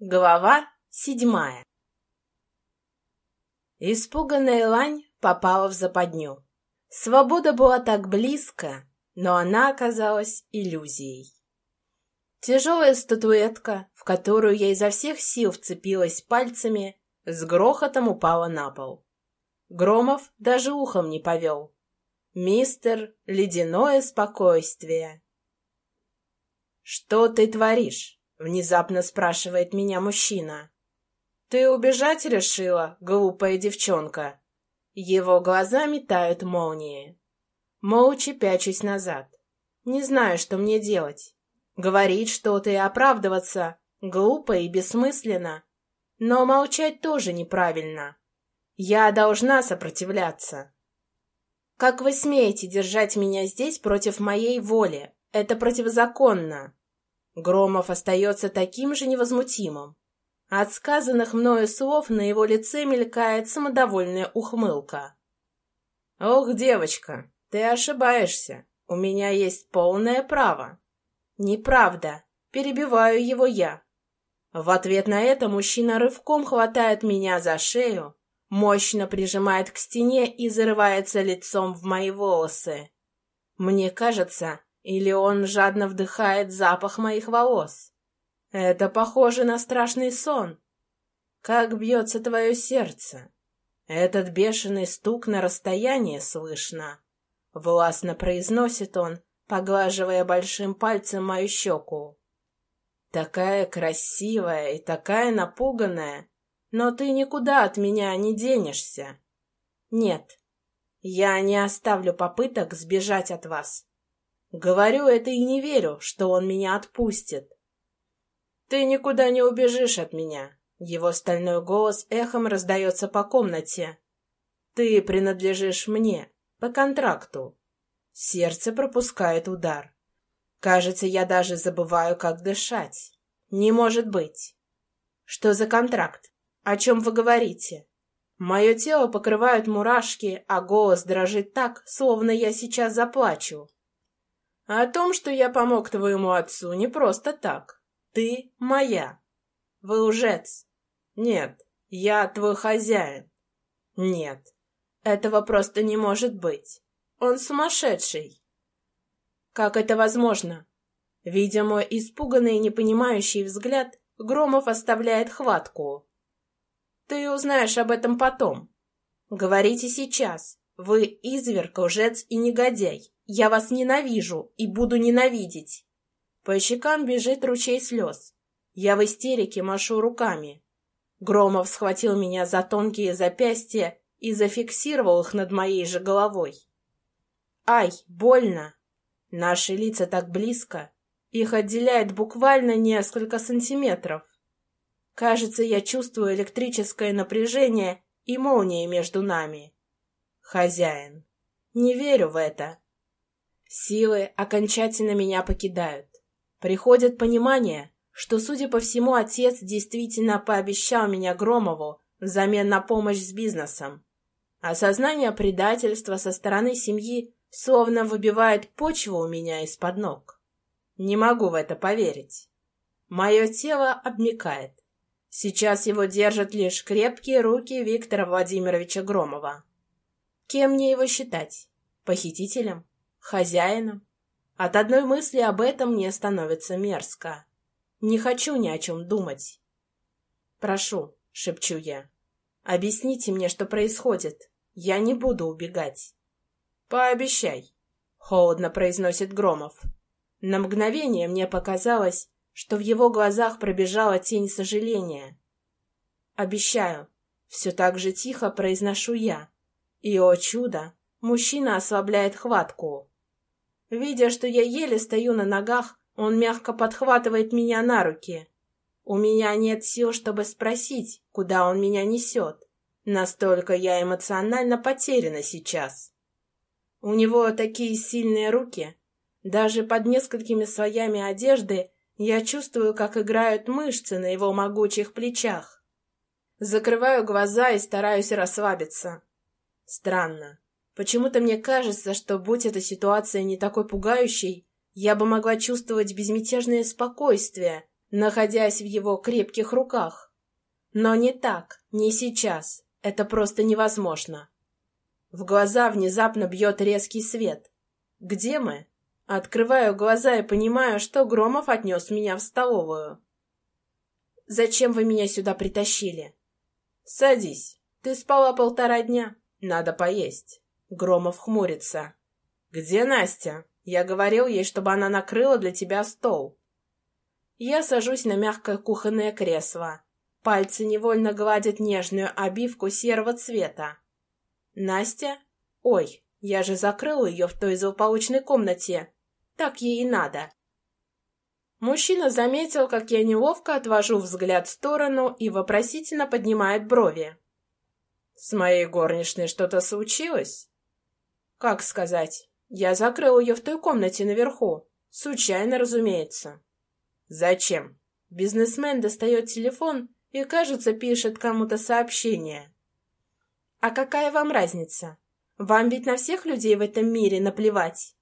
Глава седьмая Испуганная лань попала в западню. Свобода была так близко, но она оказалась иллюзией. Тяжелая статуэтка, в которую я изо всех сил вцепилась пальцами, с грохотом упала на пол. Громов даже ухом не повел. Мистер Ледяное Спокойствие. «Что ты творишь?» — внезапно спрашивает меня мужчина. «Ты убежать решила, глупая девчонка?» Его глаза метают молнии. Молча пячусь назад. Не знаю, что мне делать. Говорить что-то и оправдываться глупо и бессмысленно. Но молчать тоже неправильно. Я должна сопротивляться. Как вы смеете держать меня здесь против моей воли? Это противозаконно. Громов остается таким же невозмутимым. От сказанных мною слов на его лице мелькает самодовольная ухмылка. «Ох, девочка, ты ошибаешься. У меня есть полное право». «Неправда. Перебиваю его я». В ответ на это мужчина рывком хватает меня за шею, мощно прижимает к стене и зарывается лицом в мои волосы. Мне кажется, или он жадно вдыхает запах моих волос. Это похоже на страшный сон. Как бьется твое сердце? Этот бешеный стук на расстоянии слышно. Властно произносит он, поглаживая большим пальцем мою щеку. Такая красивая и такая напуганная, но ты никуда от меня не денешься. Нет, я не оставлю попыток сбежать от вас. Говорю это и не верю, что он меня отпустит. Ты никуда не убежишь от меня. Его стальной голос эхом раздается по комнате. Ты принадлежишь мне, по контракту. Сердце пропускает удар. Кажется, я даже забываю, как дышать. Не может быть. Что за контракт? О чем вы говорите? Мое тело покрывают мурашки, а голос дрожит так, словно я сейчас заплачу. О том, что я помог твоему отцу, не просто так. Ты моя. Вы лжец. Нет, я твой хозяин. Нет, этого просто не может быть. Он сумасшедший. Как это возможно? Видя мой испуганный и непонимающий взгляд, Громов оставляет хватку. Ты узнаешь об этом потом. Говорите сейчас. Вы изверг, лжец и негодяй. Я вас ненавижу и буду ненавидеть. По щекам бежит ручей слез. Я в истерике машу руками. Громов схватил меня за тонкие запястья и зафиксировал их над моей же головой. Ай, больно! Наши лица так близко. Их отделяет буквально несколько сантиметров. Кажется, я чувствую электрическое напряжение и молнии между нами. Хозяин. Не верю в это. Силы окончательно меня покидают. Приходит понимание, что, судя по всему, отец действительно пообещал меня Громову взамен на помощь с бизнесом. Осознание предательства со стороны семьи словно выбивает почву у меня из-под ног. Не могу в это поверить. Мое тело обмикает. Сейчас его держат лишь крепкие руки Виктора Владимировича Громова. Кем мне его считать? Похитителем? Хозяином? От одной мысли об этом мне становится мерзко. Не хочу ни о чем думать. «Прошу», — шепчу я, — «объясните мне, что происходит. Я не буду убегать». «Пообещай», — холодно произносит Громов. На мгновение мне показалось, что в его глазах пробежала тень сожаления. «Обещаю», — все так же тихо произношу я. И, о чудо, мужчина ослабляет хватку. Видя, что я еле стою на ногах, он мягко подхватывает меня на руки. У меня нет сил, чтобы спросить, куда он меня несет. Настолько я эмоционально потеряна сейчас. У него такие сильные руки. Даже под несколькими слоями одежды я чувствую, как играют мышцы на его могучих плечах. Закрываю глаза и стараюсь расслабиться. Странно. Почему-то мне кажется, что, будь эта ситуация не такой пугающей, я бы могла чувствовать безмятежное спокойствие, находясь в его крепких руках. Но не так, не сейчас. Это просто невозможно. В глаза внезапно бьет резкий свет. Где мы? Открываю глаза и понимаю, что Громов отнес меня в столовую. «Зачем вы меня сюда притащили?» «Садись. Ты спала полтора дня. Надо поесть». Громов хмурится. «Где Настя? Я говорил ей, чтобы она накрыла для тебя стол». Я сажусь на мягкое кухонное кресло. Пальцы невольно гладят нежную обивку серого цвета. «Настя? Ой, я же закрыл ее в той злополучной комнате. Так ей и надо». Мужчина заметил, как я неловко отвожу взгляд в сторону и вопросительно поднимает брови. «С моей горничной что-то случилось?» «Как сказать? Я закрыл ее в той комнате наверху. Случайно, разумеется». «Зачем?» Бизнесмен достает телефон и, кажется, пишет кому-то сообщение. «А какая вам разница? Вам ведь на всех людей в этом мире наплевать».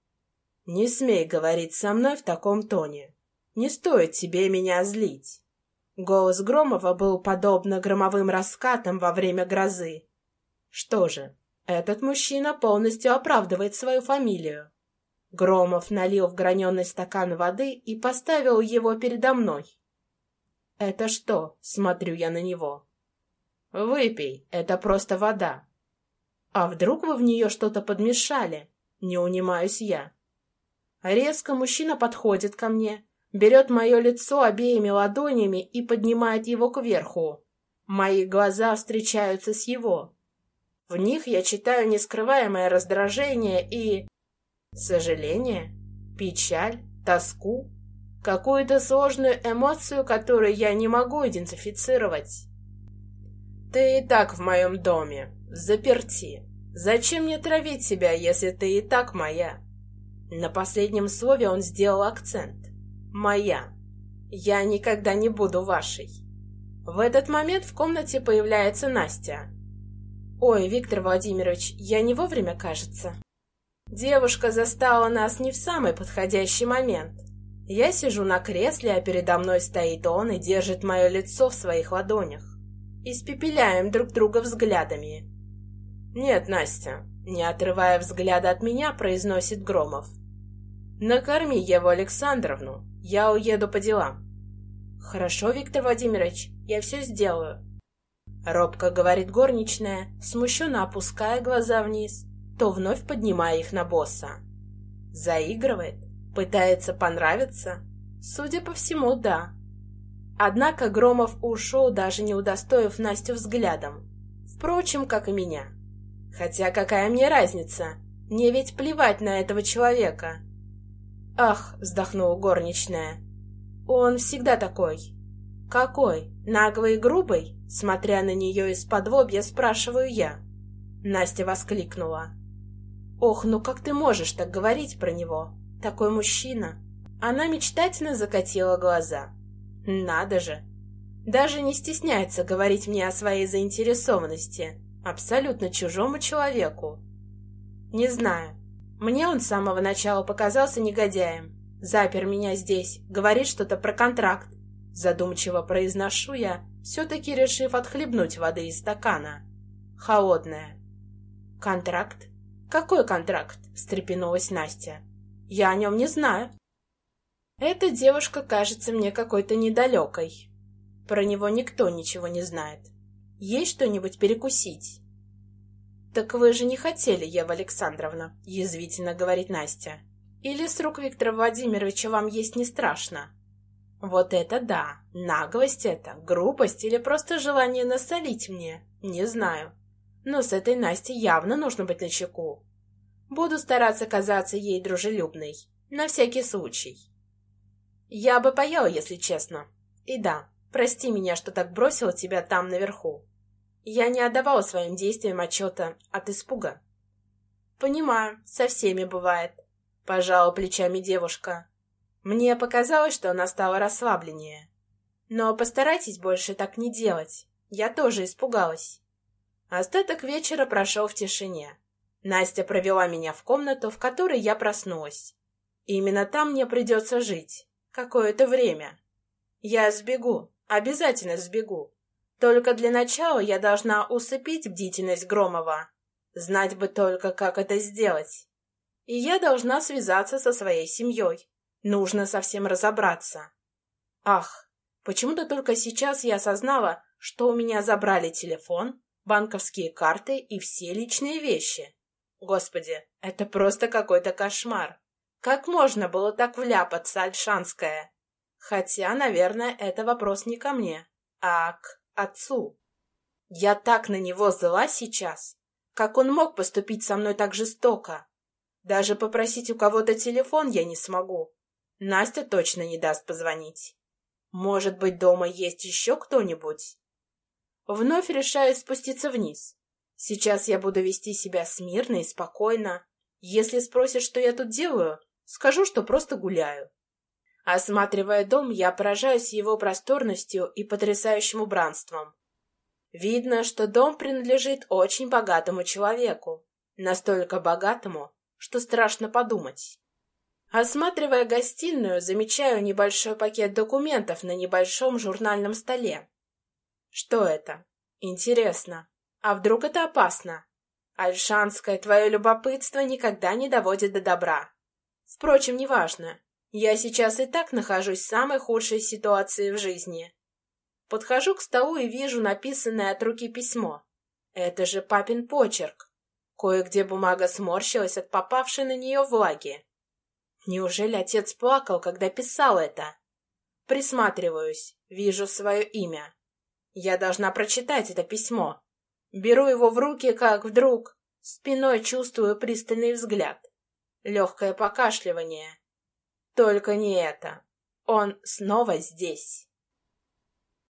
«Не смей говорить со мной в таком тоне. Не стоит тебе меня злить». Голос Громова был подобно громовым раскатам во время грозы. Что же, этот мужчина полностью оправдывает свою фамилию. Громов налил в граненый стакан воды и поставил его передо мной. «Это что?» — смотрю я на него. «Выпей, это просто вода». «А вдруг вы в нее что-то подмешали?» Не унимаюсь я. Резко мужчина подходит ко мне, берет мое лицо обеими ладонями и поднимает его кверху. Мои глаза встречаются с его. В них я читаю нескрываемое раздражение и... Сожаление, печаль, тоску, какую-то сложную эмоцию, которую я не могу идентифицировать. Ты и так в моем доме, заперти. Зачем мне травить себя, если ты и так моя? На последнем слове он сделал акцент. Моя. Я никогда не буду вашей. В этот момент в комнате появляется Настя. Ой, Виктор Владимирович, я не вовремя, кажется. Девушка застала нас не в самый подходящий момент. Я сижу на кресле, а передо мной стоит он и держит мое лицо в своих ладонях. Испепеляем друг друга взглядами. «Нет, Настя», — не отрывая взгляда от меня, произносит Громов. «Накорми Еву Александровну, я уеду по делам». «Хорошо, Виктор Владимирович, я все сделаю». Робко говорит горничная, смущенно опуская глаза вниз, то вновь поднимая их на босса. Заигрывает? Пытается понравиться? Судя по всему, да. Однако Громов ушел, даже не удостоив Настю взглядом. Впрочем, как и меня. Хотя какая мне разница? Мне ведь плевать на этого человека. «Ах!» — вздохнула горничная. «Он всегда такой». «Какой? Наглый и грубый?» Смотря на нее из-под лобья, спрашиваю я. Настя воскликнула. «Ох, ну как ты можешь так говорить про него? Такой мужчина!» Она мечтательно закатила глаза. «Надо же! Даже не стесняется говорить мне о своей заинтересованности, абсолютно чужому человеку. Не знаю, мне он с самого начала показался негодяем. Запер меня здесь, говорит что-то про контракт. Задумчиво произношу я, все-таки решив отхлебнуть воды из стакана. Холодная. Контракт? Какой контракт? Встрепенулась Настя. Я о нем не знаю. Эта девушка кажется мне какой-то недалекой. Про него никто ничего не знает. Есть что-нибудь перекусить? «Так вы же не хотели, Ева Александровна», — язвительно говорит Настя. «Или с рук Виктора Владимировича вам есть не страшно?» «Вот это да! Наглость это, грубость или просто желание насолить мне? Не знаю. Но с этой Настей явно нужно быть начеку. Буду стараться казаться ей дружелюбной. На всякий случай. Я бы поела, если честно. И да, прости меня, что так бросила тебя там наверху. Я не отдавала своим действиям отчета от испуга. «Понимаю, со всеми бывает», — пожала плечами девушка. Мне показалось, что она стала расслабленнее. «Но постарайтесь больше так не делать. Я тоже испугалась». Остаток вечера прошел в тишине. Настя провела меня в комнату, в которой я проснулась. И именно там мне придется жить. Какое-то время. Я сбегу, обязательно сбегу. Только для начала я должна усыпить бдительность Громова. Знать бы только, как это сделать. И я должна связаться со своей семьей. Нужно совсем разобраться. Ах, почему-то только сейчас я осознала, что у меня забрали телефон, банковские карты и все личные вещи. Господи, это просто какой-то кошмар. Как можно было так вляпаться, Альшанская? Хотя, наверное, это вопрос не ко мне, а к отцу. Я так на него зла сейчас. Как он мог поступить со мной так жестоко? Даже попросить у кого-то телефон я не смогу. Настя точно не даст позвонить. Может быть, дома есть еще кто-нибудь? Вновь решаю спуститься вниз. Сейчас я буду вести себя смирно и спокойно. Если спросят, что я тут делаю, скажу, что просто гуляю. Осматривая дом, я поражаюсь его просторностью и потрясающим убранством. Видно, что дом принадлежит очень богатому человеку. Настолько богатому, что страшно подумать. Осматривая гостиную, замечаю небольшой пакет документов на небольшом журнальном столе. Что это? Интересно. А вдруг это опасно? Альшанское, твое любопытство никогда не доводит до добра. Впрочем, неважно. Я сейчас и так нахожусь в самой худшей ситуации в жизни. Подхожу к столу и вижу написанное от руки письмо. Это же папин почерк. Кое-где бумага сморщилась от попавшей на нее влаги. Неужели отец плакал, когда писал это? Присматриваюсь, вижу свое имя. Я должна прочитать это письмо. Беру его в руки, как вдруг спиной чувствую пристальный взгляд. Легкое покашливание. Только не это. Он снова здесь.